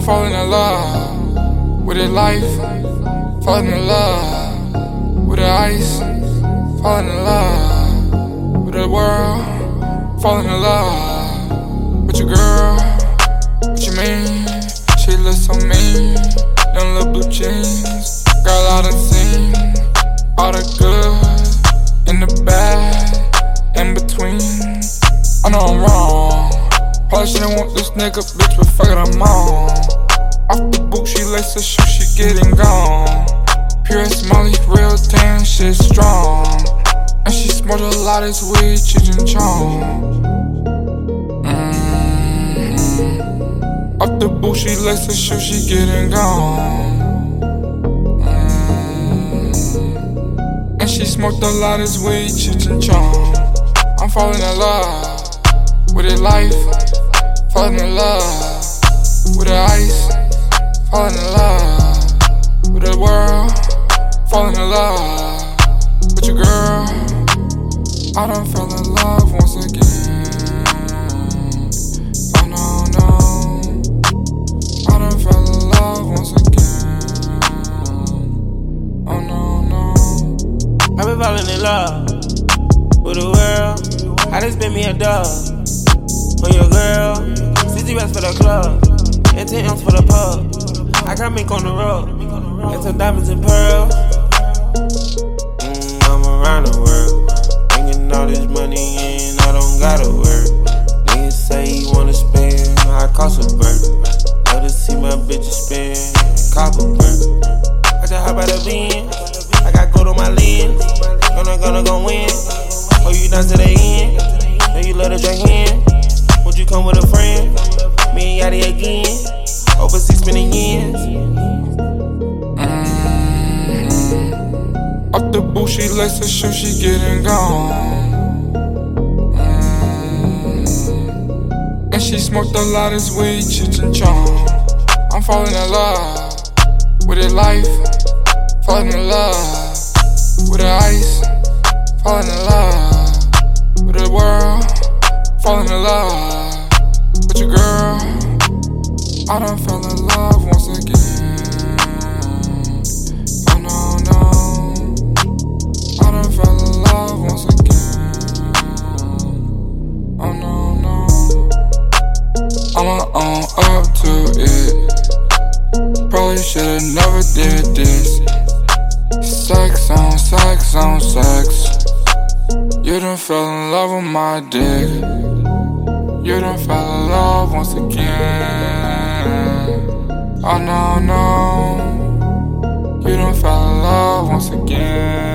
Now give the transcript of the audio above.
falling in love with a life, falling in love with the ice, falling in love with the world, falling in love with your girl. Probably shouldn't want this nigga, bitch, but fuck it, I'm on. Off the boot, she lace her shoe, she getting gone. Pure Molly, real tan, shit strong. And she smoked a lot of weed, Cheech Chong. Mm-hmm. Off the boot, she lace her shoe, she getting gone. And she smoked a lot of weed, Cheech Chong. I'm falling in love with a life, falling in love with the ice, falling in love with the world, falling in love with your girl. I done fell in love once again. Oh no, no. I done fell in love once again. Oh no, no. I've been falling in love with the world. I just spent me a dub on your girl. 60 racks for the club, and 10 M's for the pub. I got mink on the road, and some diamonds and pearls. Mm, I'm around the world, bringing all this money in, I don't gotta work. Niggas say he wanna spend, I cost a bird. Love to see my bitches spend, copper burn. I just hop out the bin, I got gold on my lens. Gonna, gonna go win. Oh, you down to she lace her shoe, she getting gone. Mm-hmm. And she smoked a lot of weed, Cheech Chong. I'm falling in love with a life, falling in love with the ice, falling in love with the world, falling in love with your girl. I done fell in love once You done fell in love with my dick. You done fell in love once again. Oh no, no. You done fell in love once again.